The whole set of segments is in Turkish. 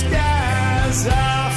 skies are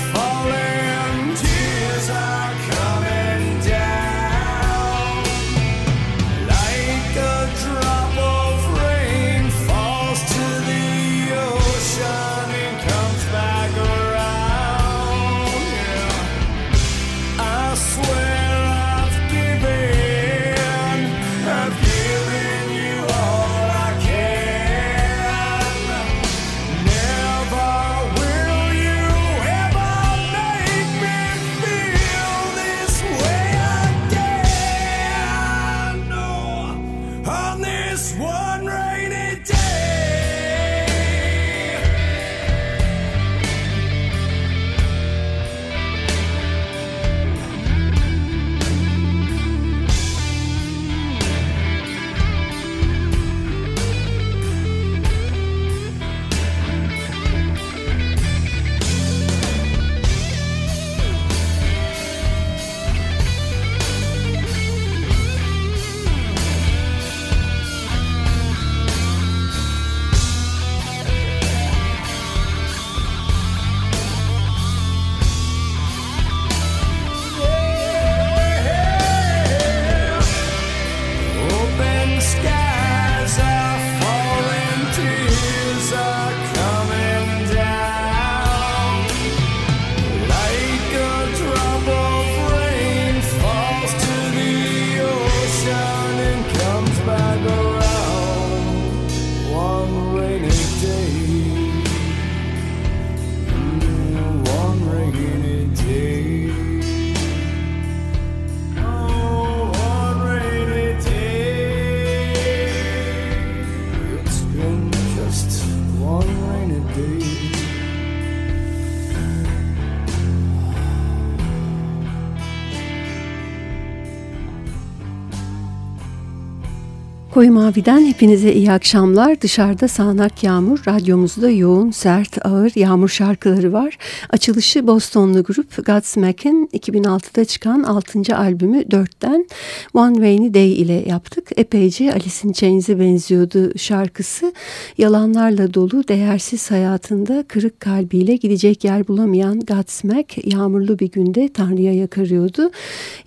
Koyu Mavi'den hepinize iyi akşamlar. Dışarıda sağanak yağmur, radyomuzda yoğun, sert, ağır yağmur şarkıları var. Açılışı Bostonlu grup Godsmack'in 2006'da çıkan 6. albümü 4'ten One Rainy Day ile yaptık. Epeyce Alice in Chains'e benziyordu şarkısı. Yalanlarla dolu, değersiz hayatında kırık kalbiyle gidecek yer bulamayan Godsmack yağmurlu bir günde Tanrı'ya yakarıyordu.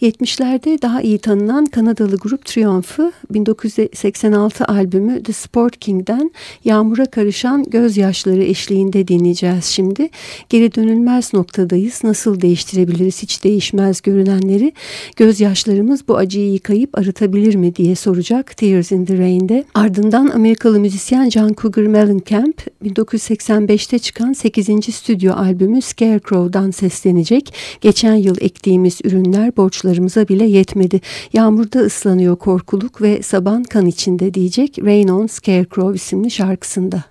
70'lerde daha iyi tanınan Kanadalı grup Triumph'ı 1900 86 albümü The Sport King'den yağmura karışan gözyaşları eşliğinde dinleyeceğiz şimdi. Geri dönülmez noktadayız. Nasıl değiştirebiliriz hiç değişmez görünenleri? Gözyaşlarımız bu acıyı yıkayıp arıtabilir mi diye soracak Tears in the Rain'de. Ardından Amerikalı müzisyen John Cougar Mellencamp 1985'te çıkan 8. stüdyo albümü Scarecrow'dan seslenecek. Geçen yıl ektiğimiz ürünler borçlarımıza bile yetmedi. Yağmurda ıslanıyor korkuluk ve saban kan zaman içinde diyecek Rain on Scarecrow isimli şarkısında.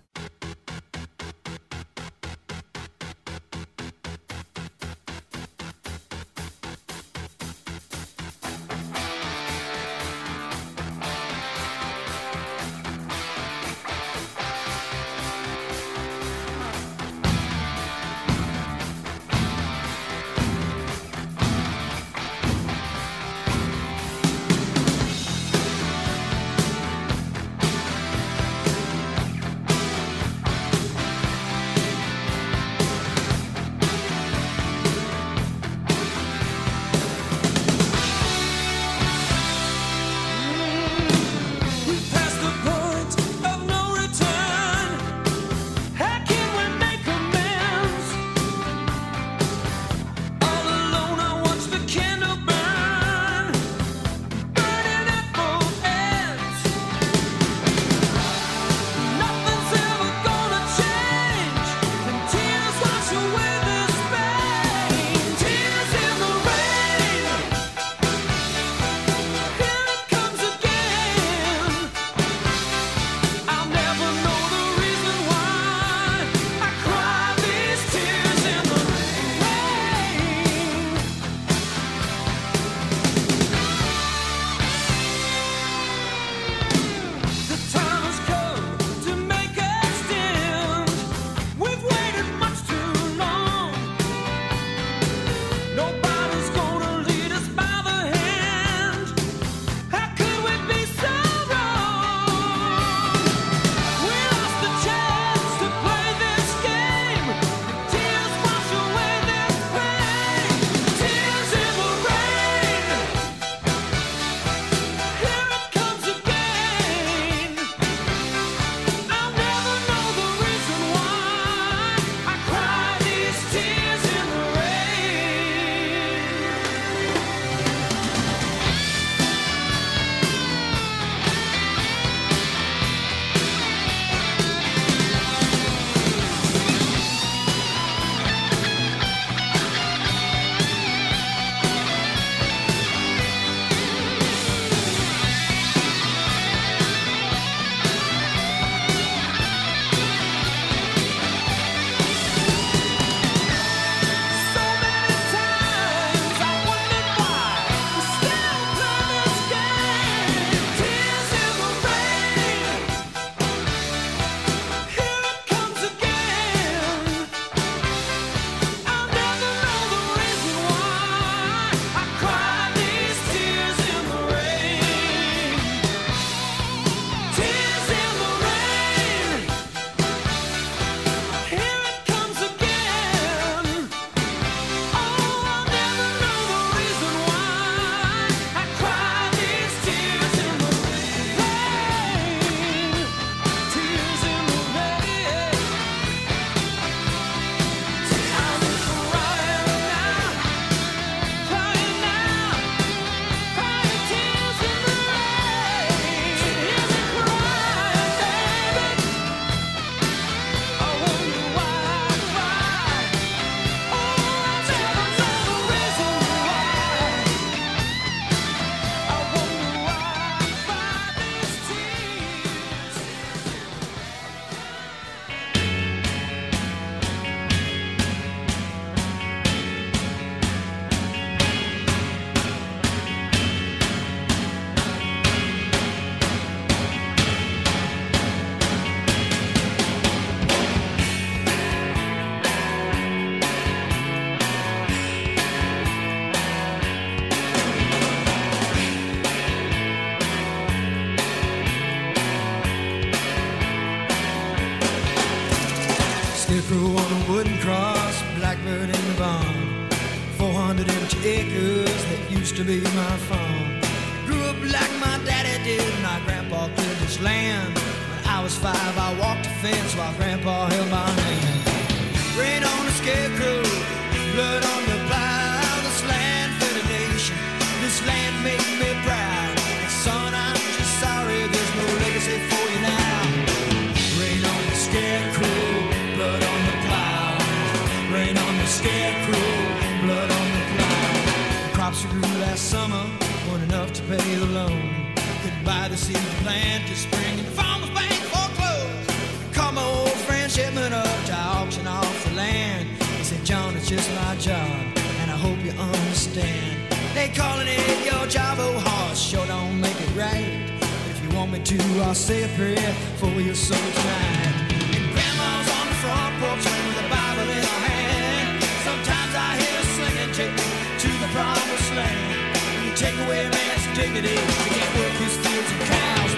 take away a man's dignity. He can't work his fields and cows,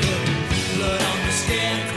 put blood on the scarecrow.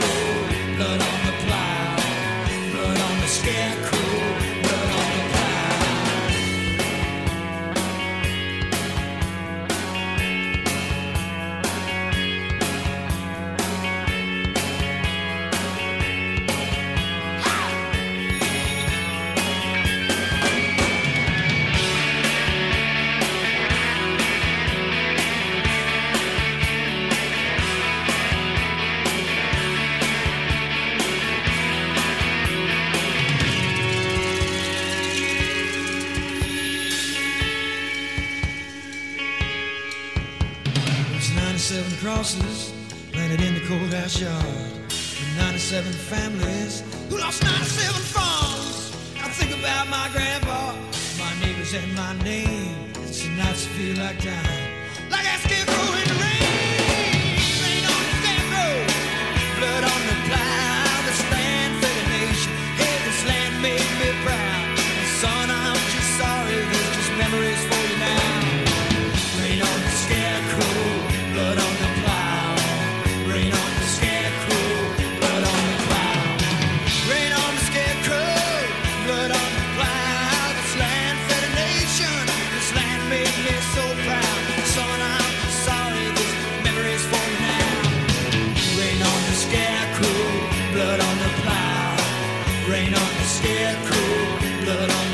blood on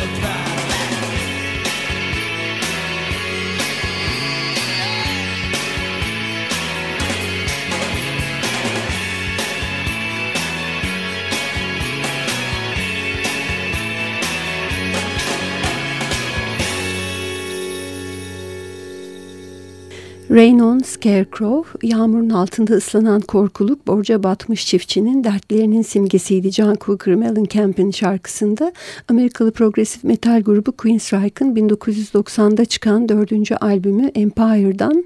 Rain on Scarecrow, yağmurun altında ıslanan korkuluk borca batmış çiftçinin dertlerinin simgesiydi. John Cougar Mellencamp'in şarkısında Amerikalı progresif metal grubu Queensryche'ın 1990'da çıkan dördüncü albümü Empire'dan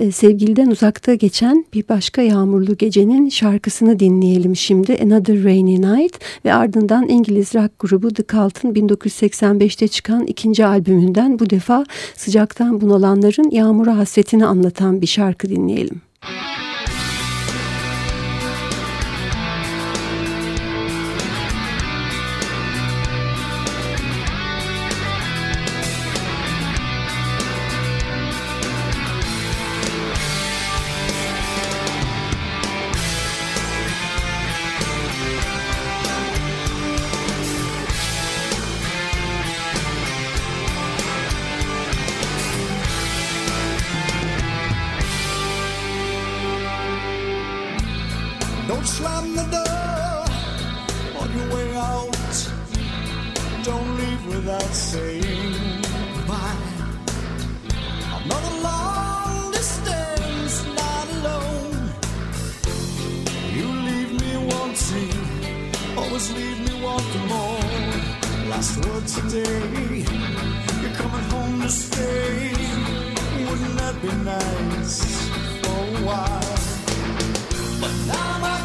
e, sevgiliden uzakta geçen bir başka yağmurlu gecenin şarkısını dinleyelim şimdi. Another Rainy Night ve ardından İngiliz rock grubu The Cult'ın 1985'te çıkan ikinci albümünden bu defa sıcaktan bunalanların yağmura hasretini anlatan bir şarkı dinleyelim. Müzik always leave me walking home. Last word today, you're coming home to stay. Wouldn't that be nice for a while? But now my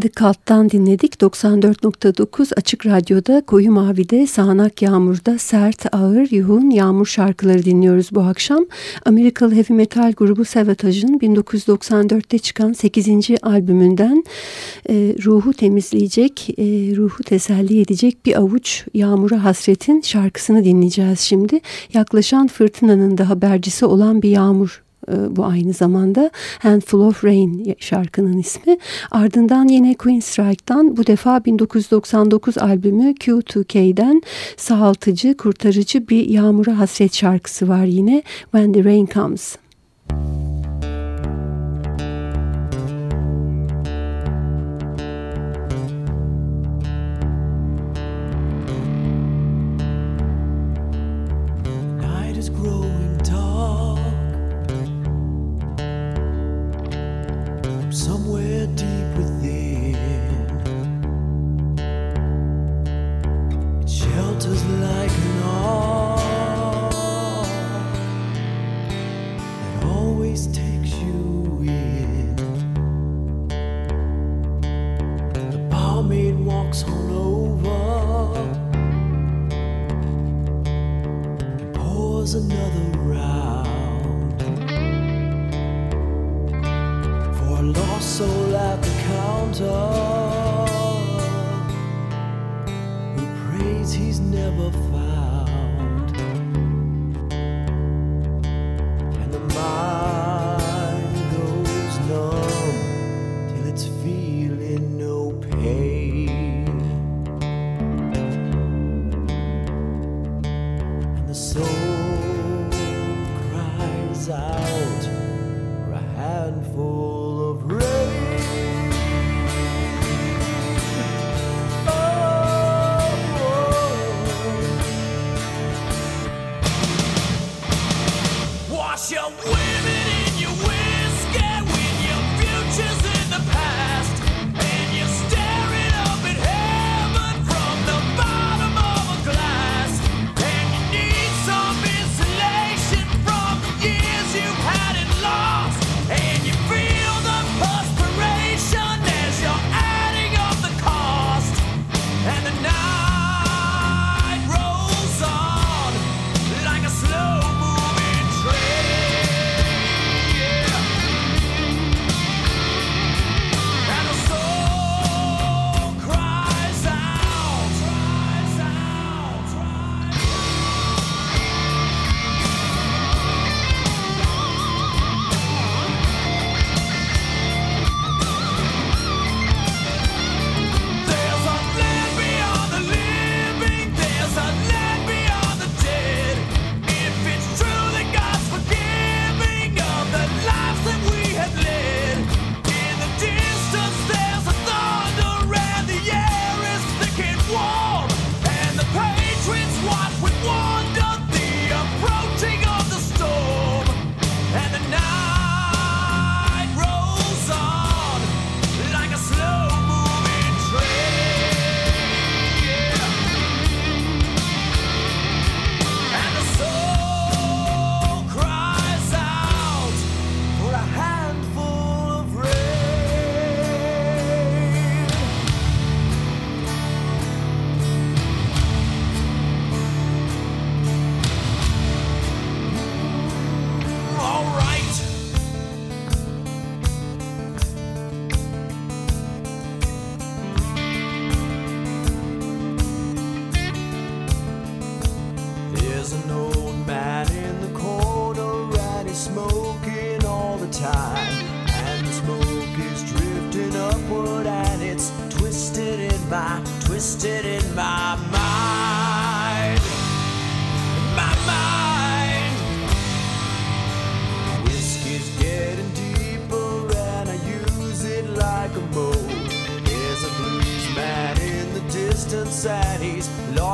The Cult'tan dinledik. 94.9 Açık Radyo'da Koyu Mavi'de sağanak yağmurda sert, ağır, yoğun yağmur şarkıları dinliyoruz bu akşam. Amerikalı heavy metal grubu Savage'ın 1994'te çıkan 8. albümünden e, ruhu temizleyecek, e, ruhu teselli edecek bir avuç yağmura hasretin şarkısını dinleyeceğiz şimdi. Yaklaşan fırtınanın da habercisi olan bir yağmur bu aynı zamanda Handful of Rain şarkının ismi. Ardından yine Queen Strike'dan bu defa 1999 albümü Q2K'den sağaltıcı, kurtarıcı bir yağmura hasret şarkısı var yine When the Rain Comes. ready.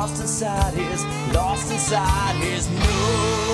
lost inside his, lost inside his nose.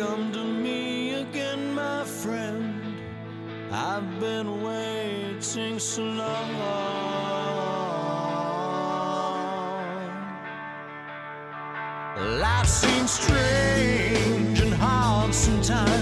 Come to me again, my friend. I've been waiting so long. Life seems strange and hard sometimes.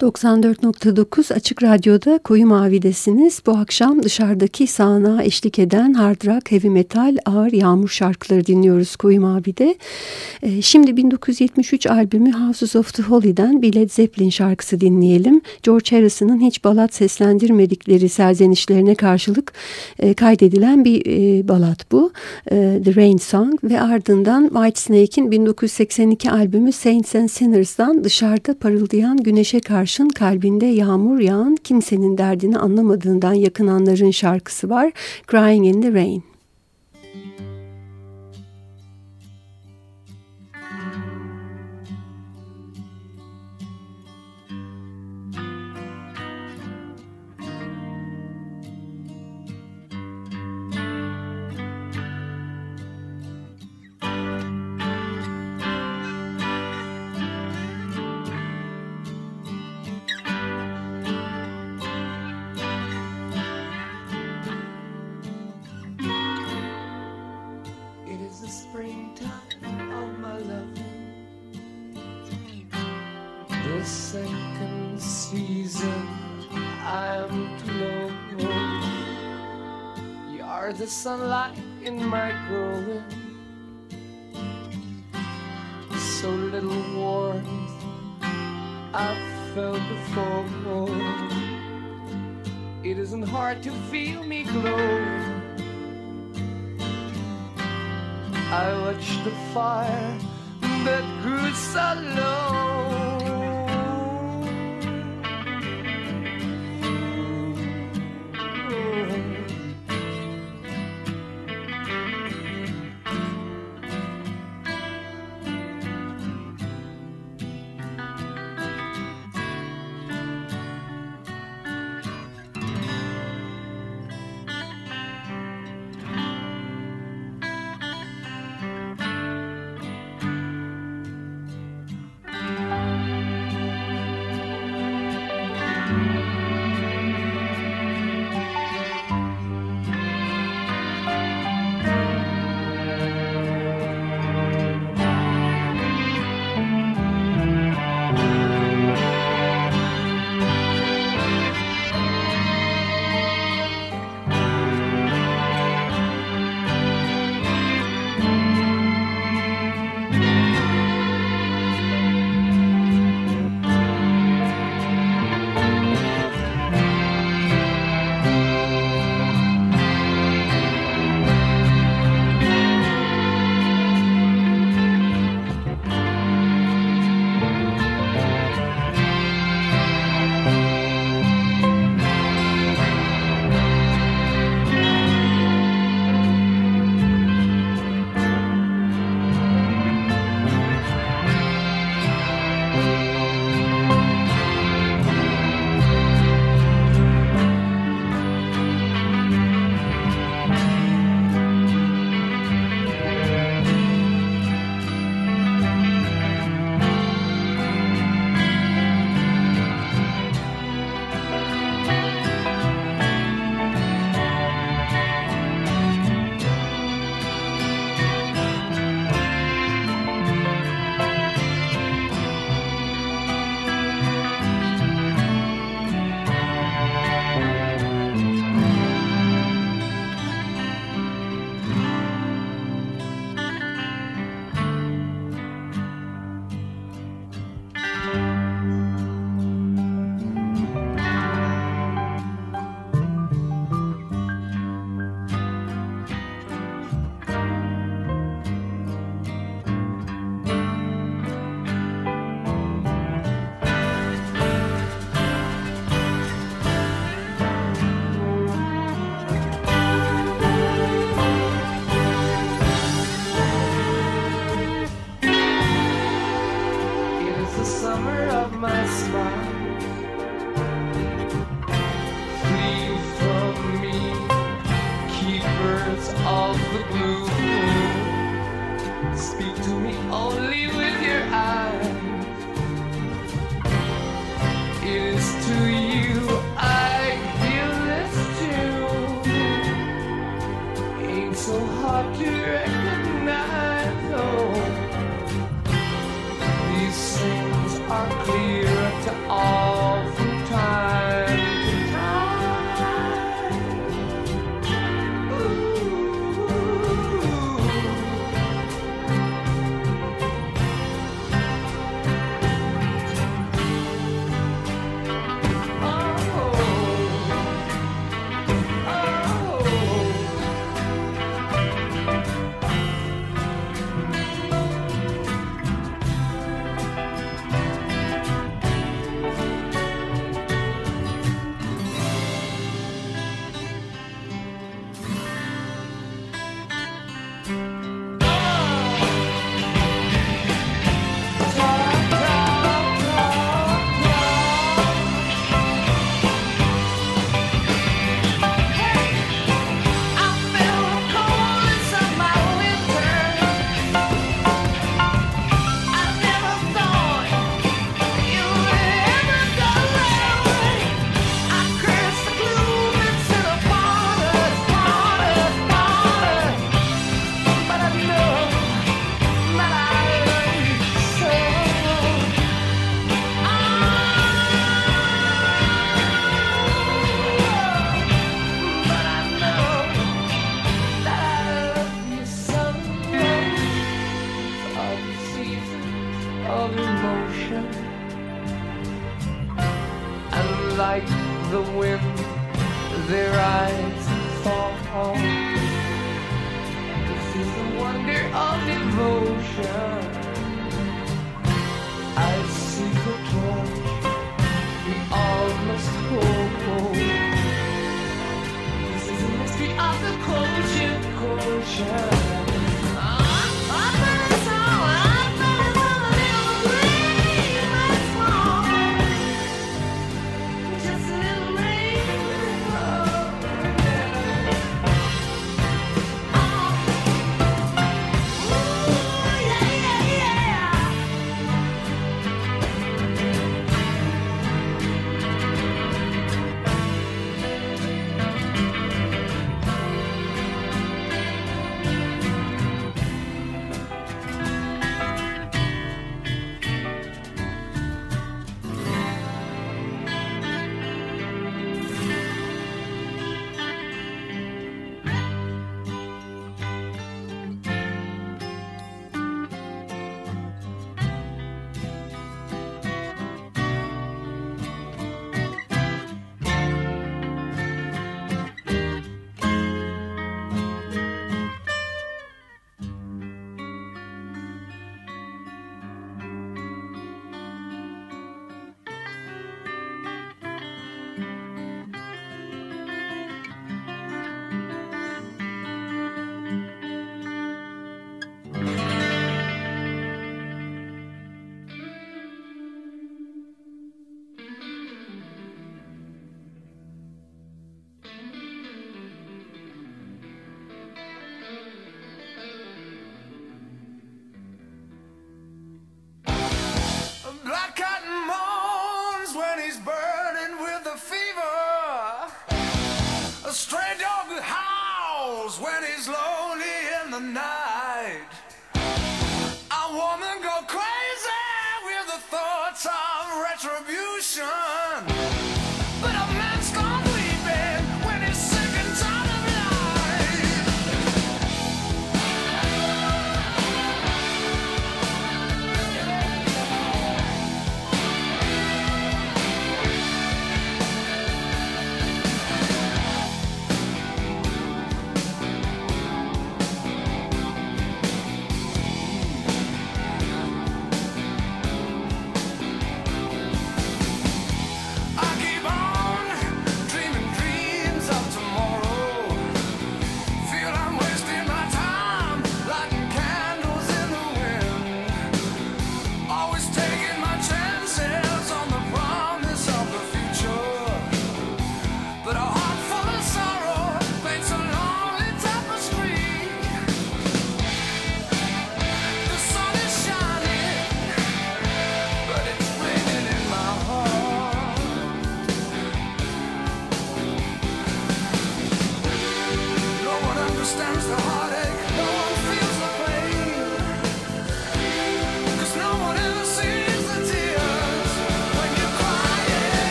94.9 Açık Radyo'da Koyu Mavi'desiniz. Bu akşam dışarıdaki sahna eşlik eden hard rock, heavy metal, ağır yağmur şarkıları dinliyoruz Koyu Mavi'de. Ee, şimdi 1973 albümü Houses of the Holy'den bir Led Zeppelin şarkısı dinleyelim. George Harrison'ın hiç balat seslendirmedikleri serzenişlerine karşılık e, kaydedilen bir e, balat bu. E, the Rain Song ve ardından Whitesnake'in 1982 albümü Saints and Sinners'dan dışarıda parıldayan güneşe karşı Yavaş'ın kalbinde yağmur yağan kimsenin derdini anlamadığından yakınanların şarkısı var. Crying in the Rain. Sunlight in my growing. So little warmth I've felt before. It isn't hard to feel me glow. I watch the fire that grew so low.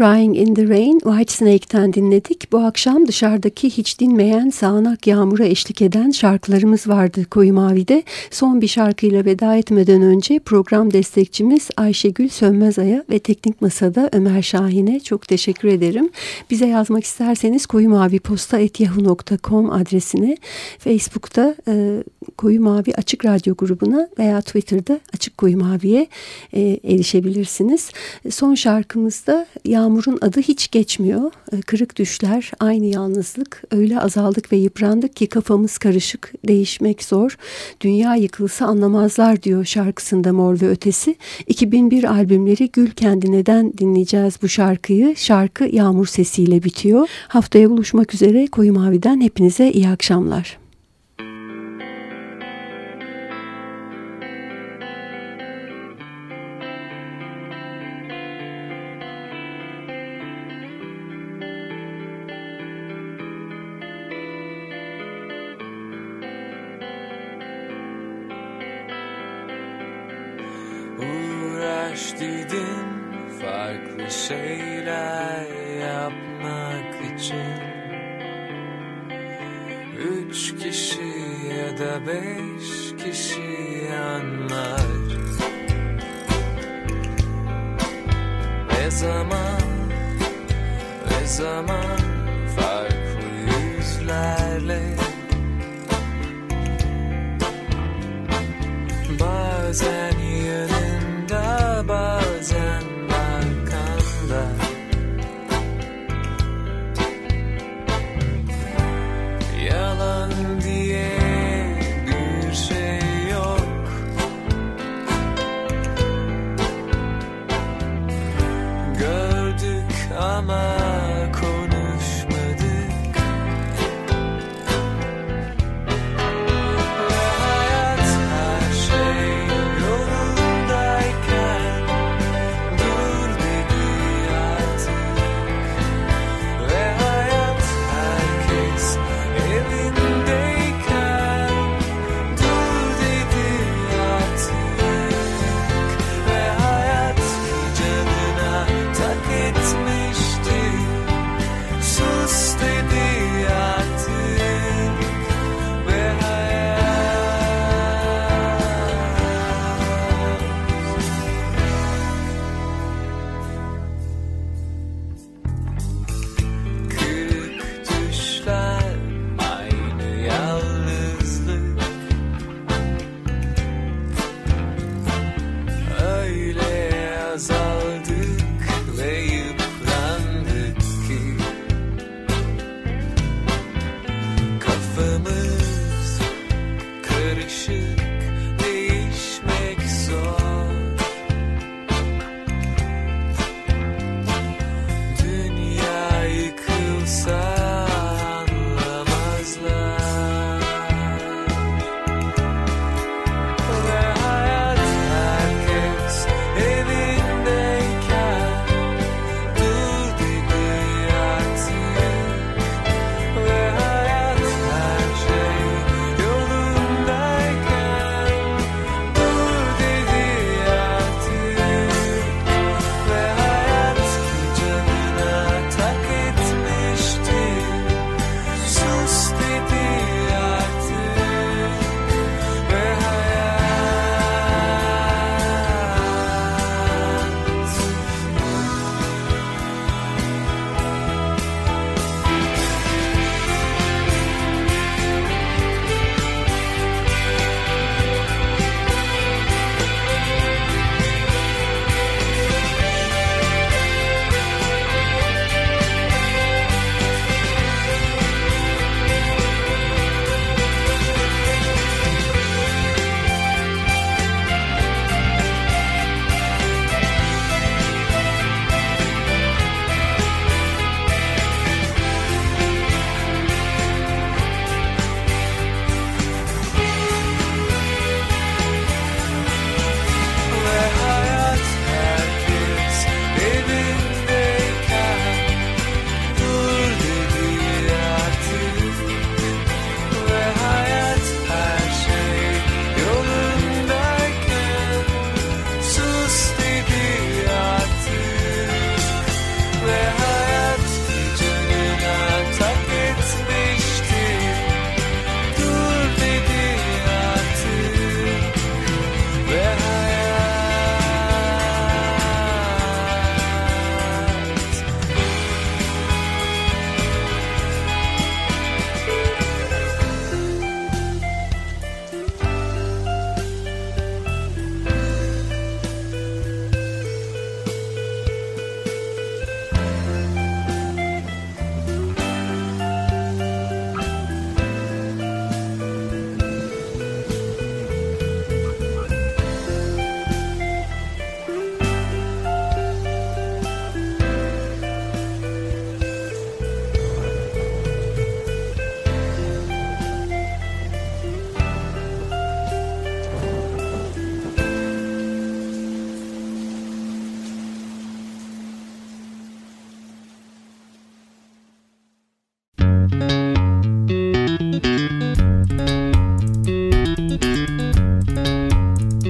Crying in the Rain Whitesnake'ten dinledik. Bu akşam dışarıdaki hiç dinmeyen sağanak yağmura eşlik eden şarkılarımız vardı Koyu Mavi'de. Son bir şarkıyla veda etmeden önce program destekçimiz Ayşegül Sönmezay'a ve Teknik Masa'da Ömer Şahin'e çok teşekkür ederim. Bize yazmak isterseniz koyumaviposta.yahoo.com adresine, Facebook'ta e, Koyu Mavi Açık Radyo grubuna veya Twitter'da Açık Koyu Mavi'ye e, erişebilirsiniz. Son şarkımızda Yağmurun adı hiç geçmiyor. E, kırık düşler, aynı yalnızlık. Öyle azaldık ve yıprandık ki kafamız karışık, değişmek zor. Dünya yıkılsa anlamazlar diyor şarkısında Mor ve Ötesi. 2001 albümleri Gül Kendine'den dinleyeceğiz bu şarkıyı. Şarkı Yağmur sesiyle bitiyor. Haftaya buluşmak üzere Koyu Mavi'den hepinize iyi akşamlar. 怎么